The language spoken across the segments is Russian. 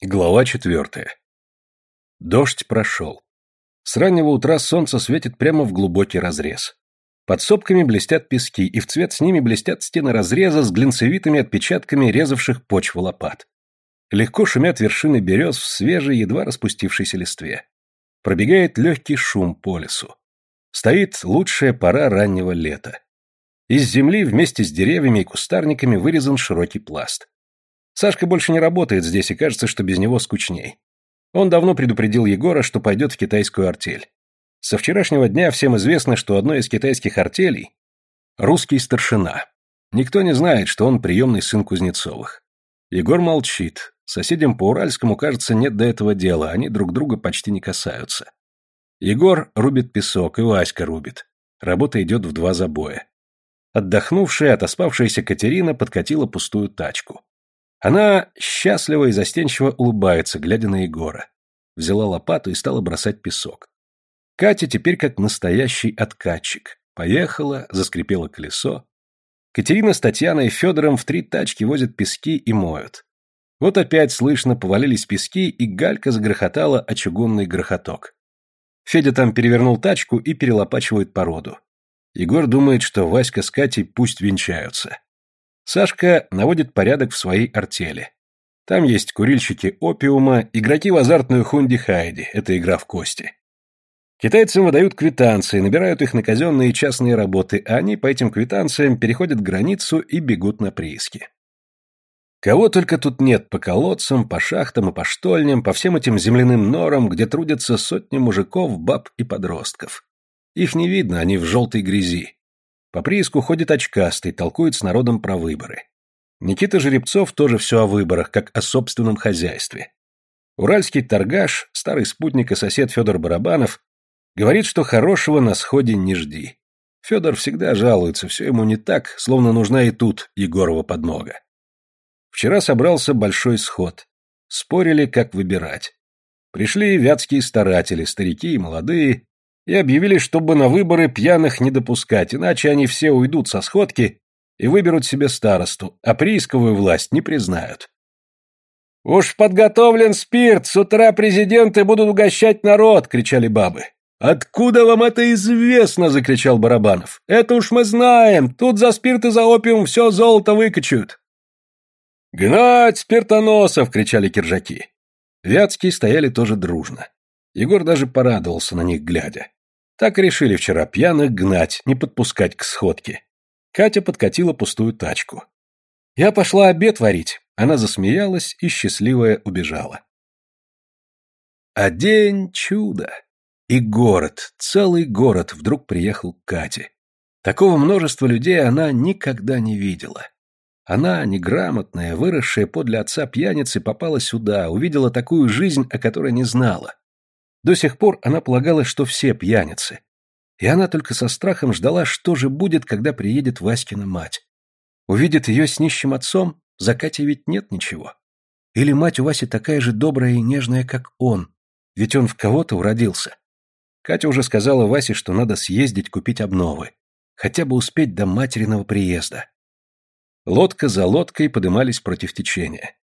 Глава четвертая. Дождь прошел. С раннего утра солнце светит прямо в глубокий разрез. Под сопками блестят пески, и в цвет с ними блестят стены разреза с глинцевитыми отпечатками резавших почву лопат. Легко шумят вершины берез в свежей, едва распустившейся листве. Пробегает легкий шум по лесу. Стоит лучшая пора раннего лета. Из земли вместе с деревьями и кустарниками вырезан широкий пласт. Сашка больше не работает здесь, и кажется, что без него скучней. Он давно предупредил Егора, что пойдет в китайскую артель. Со вчерашнего дня всем известно, что одной из китайских артелей – русский старшина. Никто не знает, что он приемный сын Кузнецовых. Егор молчит. Соседям по Уральскому, кажется, нет до этого дела, они друг друга почти не касаются. Егор рубит песок, и Васька рубит. Работа идет в два забоя. Отдохнувшая, отоспавшаяся Катерина подкатила пустую тачку. Она счастливо и застенчиво улыбается, глядя на Егора. Взяла лопату и стала бросать песок. Катя теперь как настоящий откатчик. Поехала, заскрипело колесо. Катерина с Татьяной и Федором в три тачки возят пески и моют. Вот опять слышно повалились пески, и галька загрохотала о чугунный грохоток. Федя там перевернул тачку и перелопачивает породу. Егор думает, что Васька с Катей пусть венчаются. Сашка наводит порядок в своей артели. Там есть курильщики опиума, игроки в азартную хунди-хайди, это игра в кости. Китайцам выдают квитанции, набирают их на казенные частные работы, а они по этим квитанциям переходят границу и бегут на прииски. Кого только тут нет по колодцам, по шахтам и по штольням, по всем этим земляным норам, где трудятся сотни мужиков, баб и подростков. Их не видно, они в желтой грязи. По прииску ходит очкастый, толкует с народом про выборы. Никита Жеребцов тоже все о выборах, как о собственном хозяйстве. Уральский торгаш, старый спутник и сосед Федор Барабанов, говорит, что хорошего на сходе не жди. Федор всегда жалуется, все ему не так, словно нужна и тут Егорова подмога. Вчера собрался большой сход. Спорили, как выбирать. Пришли вятские старатели, старики и молодые, и объявили, чтобы на выборы пьяных не допускать, иначе они все уйдут со сходки и выберут себе старосту, а приисковую власть не признают. «Уж подготовлен спирт, с утра президенты будут угощать народ!» — кричали бабы. «Откуда вам это известно?» — закричал Барабанов. «Это уж мы знаем, тут за спирт и за опиум все золото выкачают». «Гнать спиртоносов!» — кричали киржаки. Вятские стояли тоже дружно. Егор даже порадовался на них, глядя. Так решили вчера пьяных гнать, не подпускать к сходке. Катя подкатила пустую тачку. Я пошла обед варить. Она засмеялась и счастливая убежала. А день чудо. И город, целый город вдруг приехал к Кате. Такого множества людей она никогда не видела. Она, неграмотная, выросшая подле отца пьяницы, попала сюда, увидела такую жизнь, о которой не знала. До сих пор она полагала, что все пьяницы. И она только со страхом ждала, что же будет, когда приедет Васькина мать. Увидит ее с нищим отцом, за Катей ведь нет ничего. Или мать у Васи такая же добрая и нежная, как он, ведь он в кого-то уродился. Катя уже сказала Васе, что надо съездить купить обновы, хотя бы успеть до материного приезда. Лодка за лодкой подымались против течения.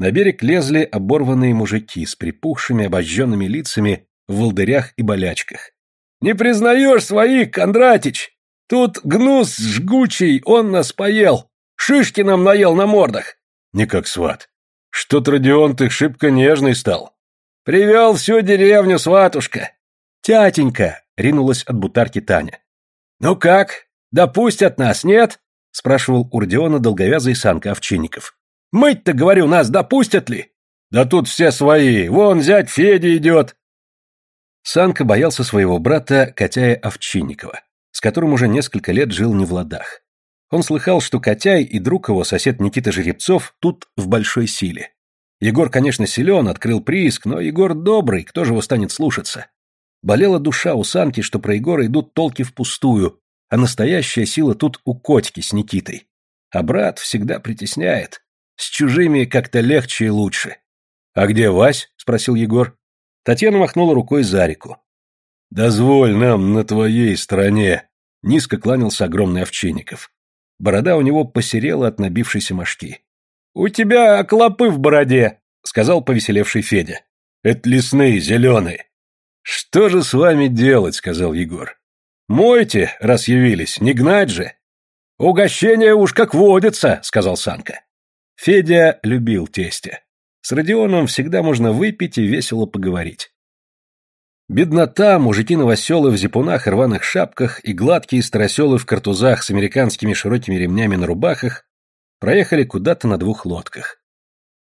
На берег лезли оборванные мужики с припухшими обожженными лицами в волдырях и болячках. «Не признаешь своих, Кондратич! Тут гнус жгучий, он нас поел! Шишки нам наел на мордах!» «Не как сват. Что-то Родион ты шибко нежный стал». «Привел всю деревню, сватушка!» «Тятенька!» — ринулась от бутарки Таня. «Ну как? Допустят нас, нет?» — спрашивал у Родиона долговязый Санка Овчинников. Мыть-то, говорю, нас допустят ли? Да тут все свои. Вон зять Федя идет. Санка боялся своего брата Котяя Овчинникова, с которым уже несколько лет жил не в ладах. Он слыхал, что Котяй и друг его, сосед Никита Жеребцов, тут в большой силе. Егор, конечно, силен, открыл прииск, но Егор добрый, кто же его станет слушаться? Болела душа у Санки, что про Егора идут толки впустую, а настоящая сила тут у Котьки с Никитой. А брат всегда притесняет. С чужими как-то легче и лучше. А где Вась? спросил Егор. Татьяна махнула рукой за реку. Дозволь нам на твоей стороне, низко кланялся огромный овчинников. Борода у него посерела от набившейся мошки. У тебя клопы в бороде, — сказал повеселевший Федя. «Это лесные, зеленые». «Что же с вами делать?» — сказал Егор. «Мойте, раз явились, не гнать же». «Угощение уж как водится», — сказал Санка. Федя любил тестя. С Родионом всегда можно выпить и весело поговорить. Беднота, мужики-новоселы в зипунах и рваных шапках и гладкие староселы в картузах с американскими широкими ремнями на рубахах проехали куда-то на двух лодках.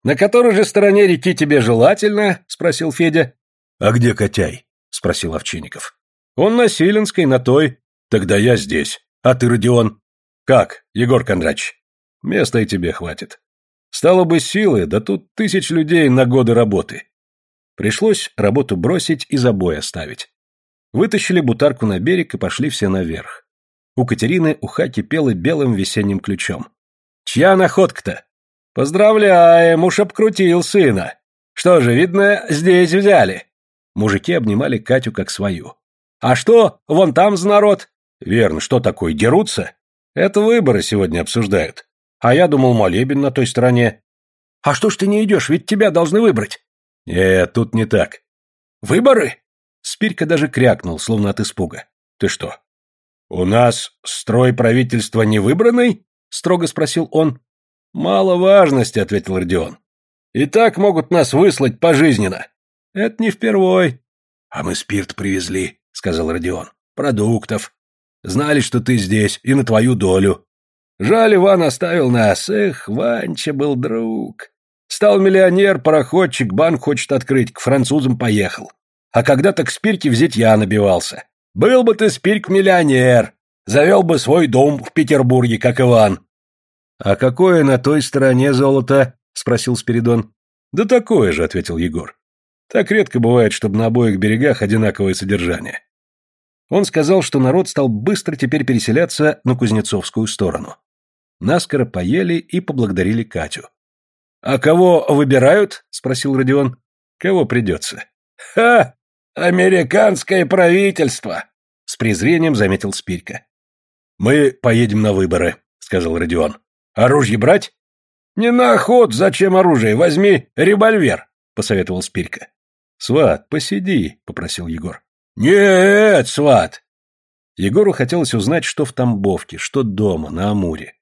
«На которой же стороне реки тебе желательно?» — спросил Федя. «А где Котяй?» — спросил Овчинников. «Он на Силенской, на той. Тогда я здесь. А ты, Родион?» «Как, Егор Кондрач?» «Места и тебе хватит. Стало бы силы, да тут тысяч людей на годы работы. Пришлось работу бросить и забой оставить. Вытащили бутарку на берег и пошли все наверх. У Катерины уха кипела белым весенним ключом. «Чья находка-то?» «Поздравляем, уж обкрутил сына. Что же, видно, здесь взяли». Мужики обнимали Катю как свою. «А что, вон там за народ?» «Верно, что такое, дерутся?» «Это выборы сегодня обсуждают. А я думал, молебен на той стороне. А что ж ты не идешь, ведь тебя должны выбрать. Э, тут не так. Выборы? Спирка даже крякнул, словно от испуга. Ты что? У нас строй правительства не выбранный? Строго спросил он. Мало важности, ответил Родион. И так могут нас выслать пожизненно. Это не впервой. А мы спирт привезли, сказал Родион. Продуктов. Знали, что ты здесь, и на твою долю. Жаль, Иван оставил нас. Эх, Ванча был друг. Стал миллионер, пароходчик, банк хочет открыть, к французам поехал. А когда-то к Спирке в зятья набивался. Был бы ты, Спирк, миллионер. Завел бы свой дом в Петербурге, как Иван. — А какое на той стороне золото? — спросил Спиридон. — Да такое же, — ответил Егор. Так редко бывает, чтобы на обоих берегах одинаковое содержание. Он сказал, что народ стал быстро теперь переселяться на Кузнецовскую сторону. Наскоро поели и поблагодарили Катю. «А кого выбирают?» — спросил Родион. «Кого придется?» «Ха! Американское правительство!» — с презрением заметил Спирька. «Мы поедем на выборы», — сказал Родион. «Оружие брать?» «Не на охот, зачем оружие? Возьми револьвер», — посоветовал Спирька. «Сват, посиди», — попросил Егор. «Нет, сват!» Егору хотелось узнать, что в Тамбовке, что дома, на Амуре.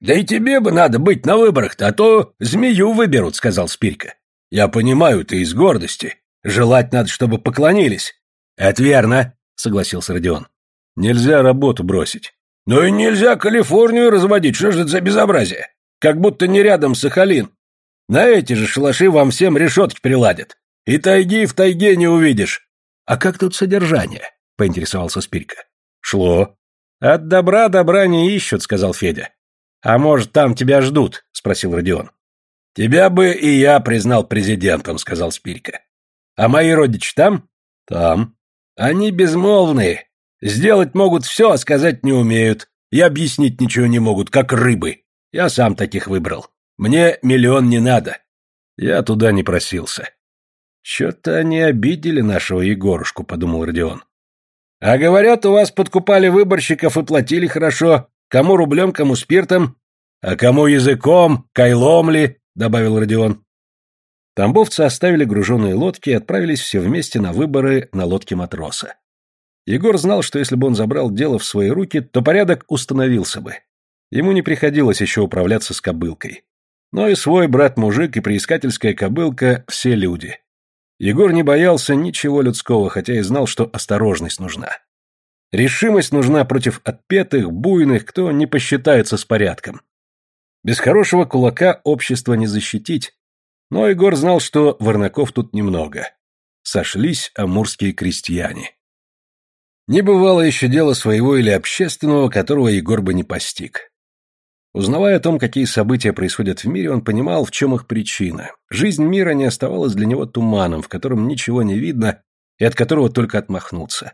«Да и тебе бы надо быть на выборах-то, а то змею выберут», — сказал Спирька. «Я понимаю, ты из гордости. Желать надо, чтобы поклонились». «Это верно», — согласился Родион. «Нельзя работу бросить». «Ну и нельзя Калифорнию разводить, что же это за безобразие? Как будто не рядом Сахалин. На эти же шалаши вам всем решетки приладят. И тайги в тайге не увидишь». «А как тут содержание?» — поинтересовался Спирька. «Шло». «От добра добра не ищут», — сказал Федя. «А может, там тебя ждут?» — спросил Родион. «Тебя бы и я признал президентом», — сказал Спирька. «А мои родичи там?» «Там». «Они безмолвные. Сделать могут все, а сказать не умеют. И объяснить ничего не могут, как рыбы. Я сам таких выбрал. Мне миллион не надо». Я туда не просился. «Че-то они обидели нашего Егорушку», — подумал Родион. «А говорят, у вас подкупали выборщиков и платили хорошо. Кому рублем, кому спиртом, а кому языком, кайлом ли, добавил Родион. Тамбовцы оставили груженные лодки и отправились все вместе на выборы на лодке матроса. Егор знал, что если бы он забрал дело в свои руки, то порядок установился бы. Ему не приходилось еще управляться с кобылкой. Но и свой брат-мужик, и приискательская кобылка – все люди. Егор не боялся ничего людского, хотя и знал, что осторожность нужна. Решимость нужна против отпетых, буйных, кто не посчитается с порядком. Без хорошего кулака общество не защитить, но Егор знал, что ворнаков тут немного. Сошлись амурские крестьяне. Не бывало еще дела своего или общественного, которого Егор бы не постиг. Узнавая о том, какие события происходят в мире, он понимал, в чем их причина. Жизнь мира не оставалась для него туманом, в котором ничего не видно и от которого только отмахнуться.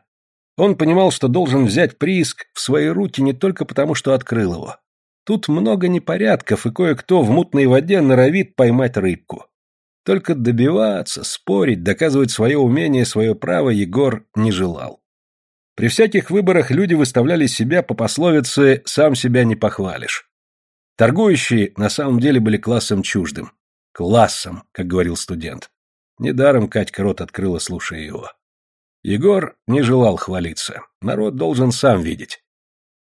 Он понимал, что должен взять прииск в свои руки не только потому, что открыл его. Тут много непорядков, и кое-кто в мутной воде норовит поймать рыбку. Только добиваться, спорить, доказывать свое умение, свое право Егор не желал. При всяких выборах люди выставляли себя по пословице «сам себя не похвалишь». Торгующие на самом деле были классом чуждым. классом, как говорил студент. Недаром Катька рот открыла, слушая его. Егор не желал хвалиться. Народ должен сам видеть.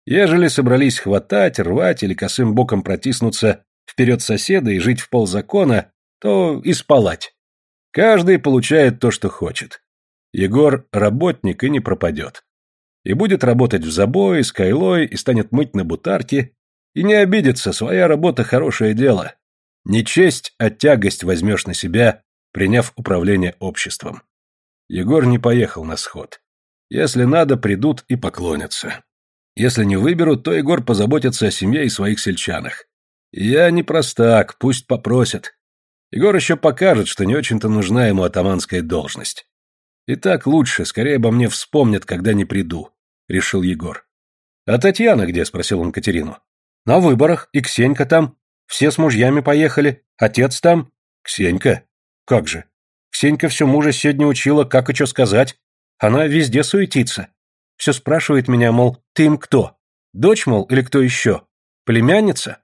Ежели собрались хватать, рвать или косым боком протиснуться вперед соседа и жить в ползакона, то и спалать. Каждый получает то, что хочет. Егор – работник и не пропадет. И будет работать в забое, с кайлой, и станет мыть на бутарке, и не обидится, своя работа – хорошее дело. Не честь, а тягость возьмешь на себя, приняв управление обществом. Егор не поехал на сход. Если надо, придут и поклонятся. Если не выберут, то Егор позаботится о семье и своих сельчанах. Я не простак, пусть попросят. Егор еще покажет, что не очень-то нужна ему атаманская должность. И так лучше, скорее обо мне вспомнят, когда не приду, решил Егор. А Татьяна где? спросил он Катерину. На выборах, и Ксенька там. Все с мужьями поехали. Отец там. Ксенька? Как же? Ксенька все мужа сегодня учила, как и что сказать. Она везде суетится. Все спрашивает меня, мол, ты им кто? Дочь, мол, или кто еще? Племянница?